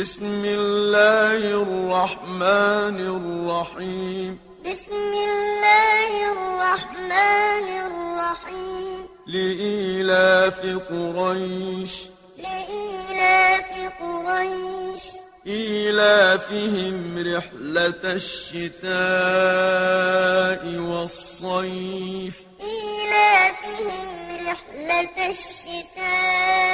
بسم الله الرحمن الرحيم بسم الله الرحمن الرحيم لإيلاف قريش لإيلاف قريش إيلافهم رحلة الشتاء والصيف إيلافهم رحلة الشتاء